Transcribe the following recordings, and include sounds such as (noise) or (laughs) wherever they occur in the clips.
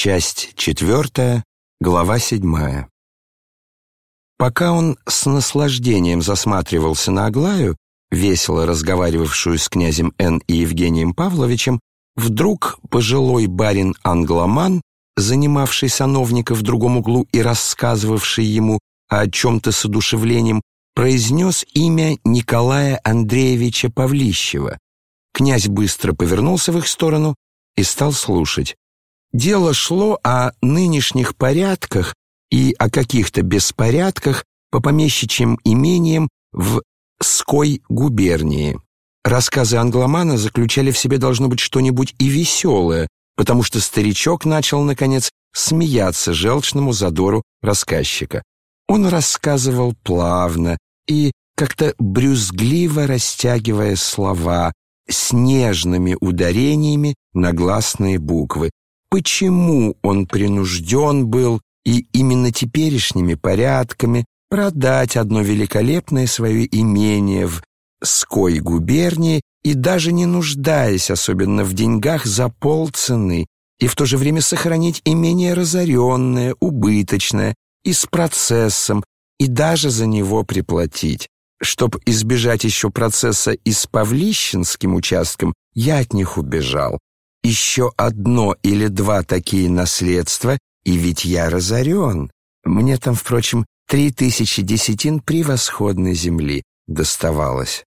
Часть четвертая, глава седьмая. Пока он с наслаждением засматривался на Аглаю, весело разговаривавшую с князем Н. и Евгением Павловичем, вдруг пожилой барин-англоман, занимавший сановника в другом углу и рассказывавший ему о чем-то с одушевлением, произнес имя Николая Андреевича Павлищева. Князь быстро повернулся в их сторону и стал слушать. Дело шло о нынешних порядках и о каких-то беспорядках по помещичьим имениям в Ской губернии. Рассказы англомана заключали в себе должно быть что-нибудь и веселое, потому что старичок начал, наконец, смеяться желчному задору рассказчика. Он рассказывал плавно и как-то брюзгливо растягивая слова с нежными ударениями на гласные буквы, почему он принужден был и именно теперешними порядками продать одно великолепное свое имение в Ской губернии и даже не нуждаясь особенно в деньгах за полцены, и в то же время сохранить имение разоренное, убыточное и с процессом, и даже за него приплатить. Чтоб избежать еще процесса и с Павлищенским участком, я от них убежал еще одно или два такие наследства, и ведь я разорен. Мне там, впрочем, три тысячи десятин превосходной земли доставалось.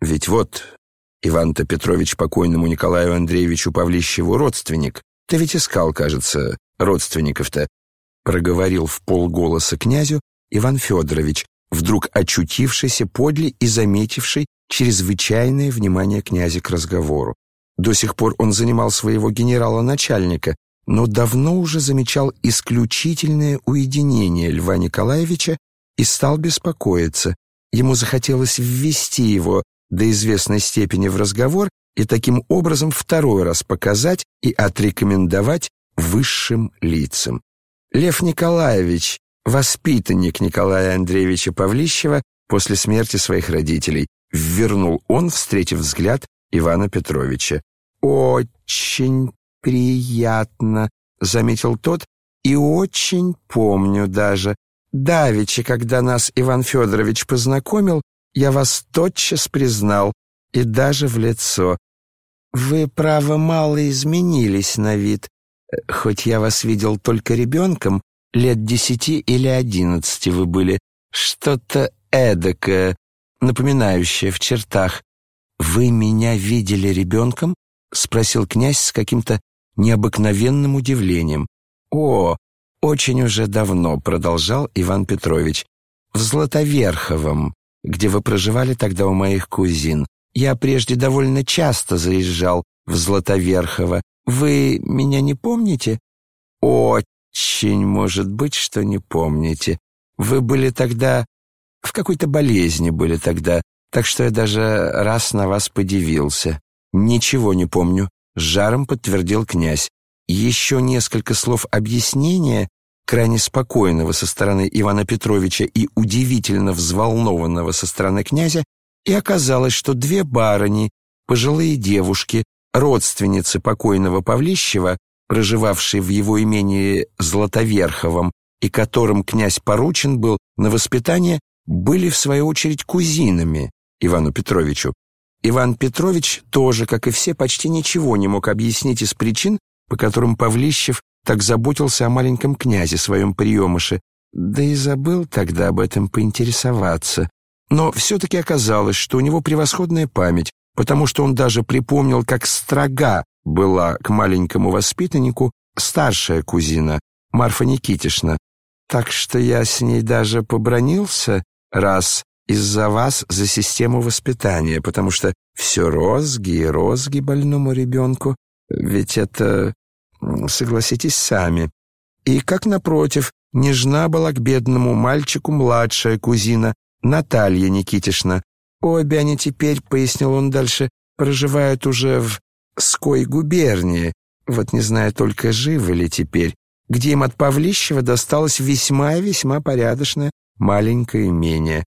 Ведь вот Иван-то Петрович покойному Николаю Андреевичу Павлищеву родственник. Ты ведь искал, кажется, родственников-то. Проговорил в полголоса князю Иван Федорович, вдруг очутившийся подле и заметивший чрезвычайное внимание князя к разговору. До сих пор он занимал своего генерала-начальника, но давно уже замечал исключительное уединение Льва Николаевича и стал беспокоиться. Ему захотелось ввести его до известной степени в разговор и таким образом второй раз показать и отрекомендовать высшим лицам. Лев Николаевич, воспитанник Николая Андреевича Павлищева после смерти своих родителей, ввернул он, встретив взгляд Ивана Петровича. «Очень приятно», — заметил тот, «и очень помню даже. Давеча, когда нас Иван Федорович познакомил, я вас тотчас признал, и даже в лицо. Вы, право, мало изменились на вид, хоть я вас видел только ребенком, лет десяти или одиннадцати вы были, что-то эдакое, напоминающее в чертах. Вы меня видели ребенком? — спросил князь с каким-то необыкновенным удивлением. «О, очень уже давно», — продолжал Иван Петрович. «В Златоверховом, где вы проживали тогда у моих кузин. Я прежде довольно часто заезжал в Златоверхово. Вы меня не помните?» «Очень, может быть, что не помните. Вы были тогда... В какой-то болезни были тогда, так что я даже раз на вас подивился. «Ничего не помню», — с жаром подтвердил князь. Еще несколько слов объяснения, крайне спокойного со стороны Ивана Петровича и удивительно взволнованного со стороны князя, и оказалось, что две барыни, пожилые девушки, родственницы покойного Павлищева, проживавшие в его имении Златоверховом и которым князь поручен был на воспитание, были в свою очередь кузинами Ивану Петровичу. Иван Петрович тоже, как и все, почти ничего не мог объяснить из причин, по которым Павлищев так заботился о маленьком князе, своем приемыше, да и забыл тогда об этом поинтересоваться. Но все-таки оказалось, что у него превосходная память, потому что он даже припомнил, как строга была к маленькому воспитаннику старшая кузина, Марфа Никитишна. Так что я с ней даже побронился раз, из-за вас за систему воспитания, потому что все розги и розги больному ребенку, ведь это, согласитесь сами. И как напротив, нежна была к бедному мальчику младшая кузина Наталья Никитишна. Обе они теперь, пояснил он дальше, проживают уже в Ской губернии, вот не знаю только, живы ли теперь, где им от Павлищева досталось весьма-весьма порядочное маленькое имение.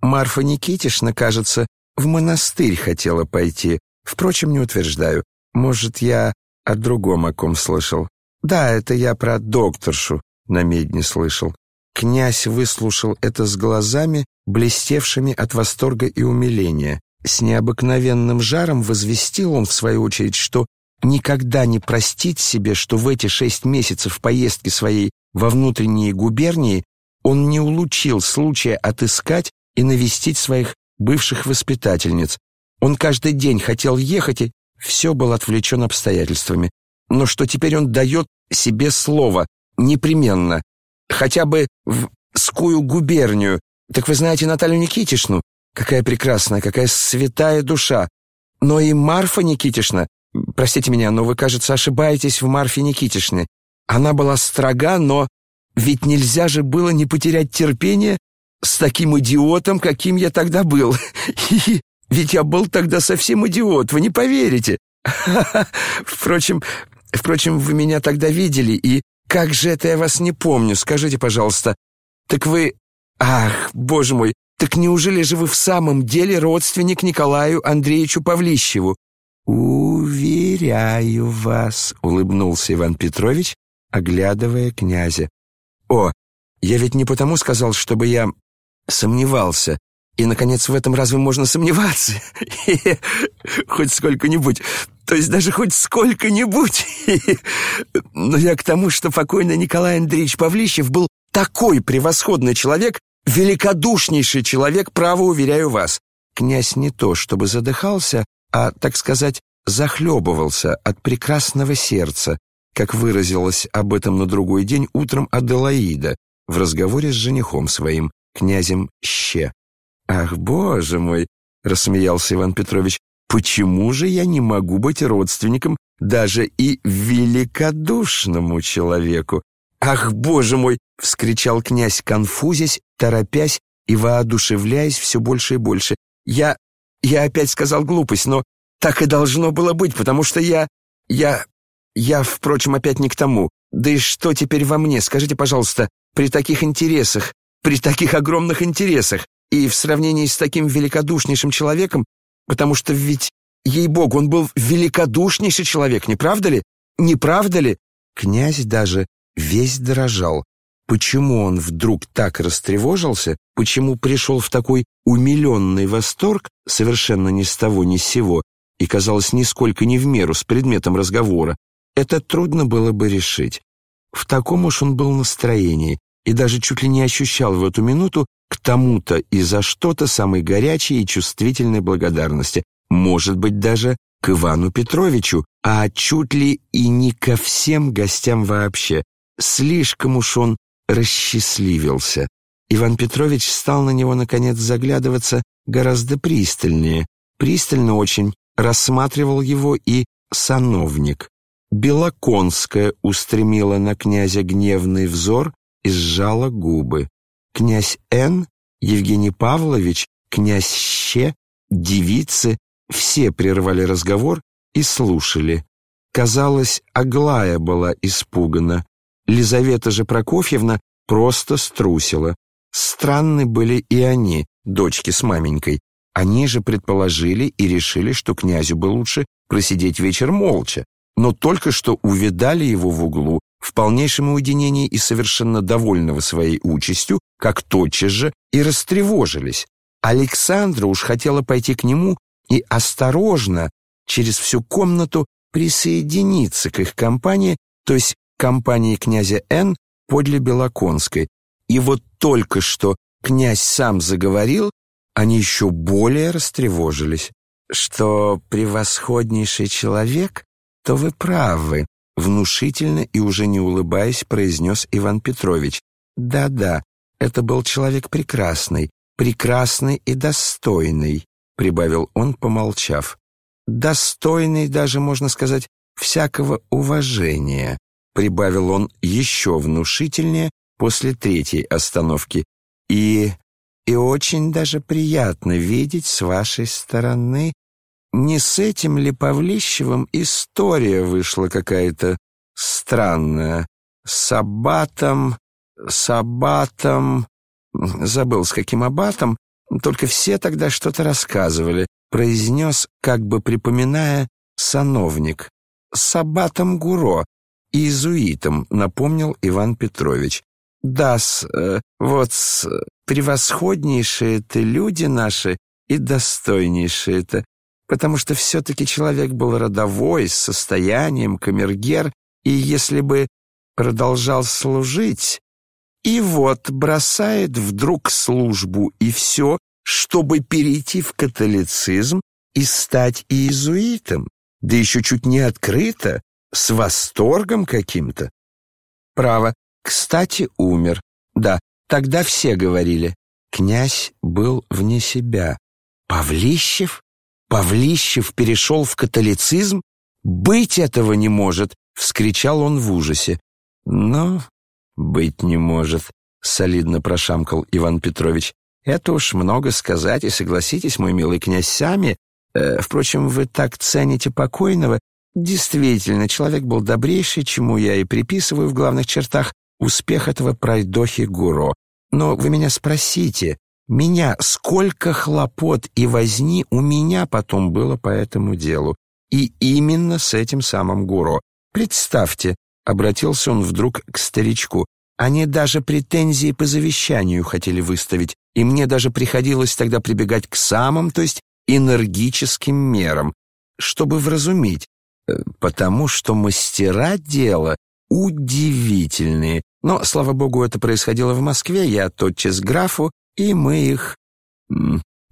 Марфа Никитишна, кажется, в монастырь хотела пойти. Впрочем, не утверждаю. Может, я о другом о ком слышал. Да, это я про докторшу на медне слышал. Князь выслушал это с глазами, блестевшими от восторга и умиления. С необыкновенным жаром возвестил он, в свою очередь, что никогда не простит себе, что в эти шесть месяцев поездки своей во внутренние губернии он не улучил случая отыскать и навестить своих бывших воспитательниц. Он каждый день хотел ехать, и все был отвлечен обстоятельствами. Но что теперь он дает себе слово, непременно, хотя бы в Скую губернию. Так вы знаете Наталью Никитишну? Какая прекрасная, какая святая душа. Но и Марфа Никитишна, простите меня, но вы, кажется, ошибаетесь в Марфе Никитишне. Она была строга, но ведь нельзя же было не потерять терпение с таким идиотом, каким я тогда был. Ведь я был тогда совсем идиот, вы не поверите. (laughs) Впрочем, впрочем, вы меня тогда видели, и как же это я вас не помню, скажите, пожалуйста. Так вы... Ах, боже мой, так неужели же вы в самом деле родственник Николаю Андреевичу Павлищеву? «Уверяю вас», — улыбнулся Иван Петрович, оглядывая князя. «О, я ведь не потому сказал, чтобы я сомневался. И, наконец, в этом разве можно сомневаться? (laughs) Хоть сколько-нибудь. То есть даже хоть сколько-нибудь. Но я к тому, что покойный Николай Андреевич Павлищев был такой превосходный человек, великодушнейший человек, право уверяю вас. Князь не то, чтобы задыхался, а, так сказать, захлебывался от прекрасного сердца, как выразилась об этом на другой день утром Аделаида в разговоре с женихом своим князем Ще. «Ах, боже мой!» — рассмеялся Иван Петрович. «Почему же я не могу быть родственником даже и великодушному человеку?» «Ах, боже мой!» — вскричал князь, конфузясь, торопясь и воодушевляясь все больше и больше. «Я... я опять сказал глупость, но так и должно было быть, потому что я... я... я, впрочем, опять не к тому. Да и что теперь во мне, скажите, пожалуйста, при таких интересах, при таких огромных интересах и в сравнении с таким великодушнейшим человеком, потому что ведь, ей-богу, он был великодушнейший человек, не правда ли? Не правда ли? Князь даже весь дрожал. Почему он вдруг так растревожился, почему пришел в такой умиленный восторг, совершенно ни с того ни с сего, и, казалось, нисколько не в меру с предметом разговора, это трудно было бы решить. В таком уж он был настроении, и даже чуть ли не ощущал в эту минуту к тому-то и за что-то самой горячей и чувствительной благодарности, может быть, даже к Ивану Петровичу, а чуть ли и не ко всем гостям вообще. Слишком уж он расчастливился. Иван Петрович стал на него, наконец, заглядываться гораздо пристальнее. Пристально очень рассматривал его и сановник. Белоконская устремила на князя гневный взор и сжала губы. Князь Н, Евгений Павлович, князь Ще, девицы — все прервали разговор и слушали. Казалось, Аглая была испугана. Лизавета же Прокофьевна просто струсила. Странны были и они, дочки с маменькой. Они же предположили и решили, что князю бы лучше просидеть вечер молча, но только что увидали его в углу, в полнейшем уединении и совершенно довольного своей участью, как тотчас же и растревожились. Александра уж хотела пойти к нему и осторожно через всю комнату присоединиться к их компании, то есть компании князя Н подле Белоконской. И вот только что князь сам заговорил, они еще более растревожились. Что превосходнейший человек, то вы правы, внушительно и уже не улыбаясь произнес Иван Петрович. Да-да, это был человек прекрасный, прекрасный и достойный, прибавил он, помолчав. Достойный даже, можно сказать, всякого уважения, прибавил он еще внушительнее после третьей остановки. И и очень даже приятно видеть с вашей стороны. Не с этим ли Павлищевым история вышла какая-то странная? С аббатом, с аббатом... Забыл, с каким аббатом, только все тогда что-то рассказывали, произнес, как бы припоминая, сановник. С аббатом Гуро. иезуитам, напомнил Иван Петрович. Да-с, э, вот с, превосходнейшие-то люди наши и достойнейшие-то, потому что все-таки человек был родовой, с состоянием, камергер, и если бы продолжал служить, и вот бросает вдруг службу и все, чтобы перейти в католицизм и стать иезуитом, да еще чуть не открыто, с восторгом каким-то. Право, кстати, умер. Да, тогда все говорили. Князь был вне себя. Павлищев? Павлищев перешел в католицизм? Быть этого не может, вскричал он в ужасе. Но быть не может, солидно прошамкал Иван Петрович. Это уж много сказать, и согласитесь, мой милый князь, сами. Э, впрочем, вы так цените покойного. Действительно, человек был добрейший, чему я и приписываю в главных чертах успех этого пройдохи Гуро. Но вы меня спросите, меня сколько хлопот и возни у меня потом было по этому делу. И именно с этим самым Гуро. Представьте, обратился он вдруг к старичку, они даже претензии по завещанию хотели выставить, и мне даже приходилось тогда прибегать к самым, то есть энергическим мерам, чтобы вразумить, э, потому что мастера дела удивительные. Но, слава богу, это происходило в Москве, я тотчас графу, и мы их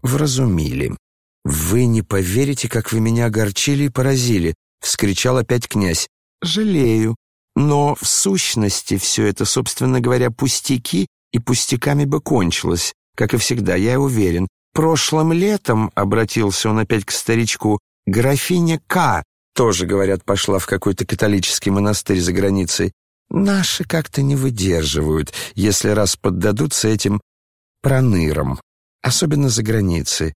вразумили. «Вы не поверите, как вы меня огорчили и поразили», — вскричал опять князь. «Жалею. Но в сущности все это, собственно говоря, пустяки, и пустяками бы кончилось, как и всегда, я уверен. Прошлым летом, — обратился он опять к старичку, — графиня К тоже, говорят, пошла в какой-то католический монастырь за границей. Наши как-то не выдерживают, если раз поддадутся этим пронырам, особенно за границей.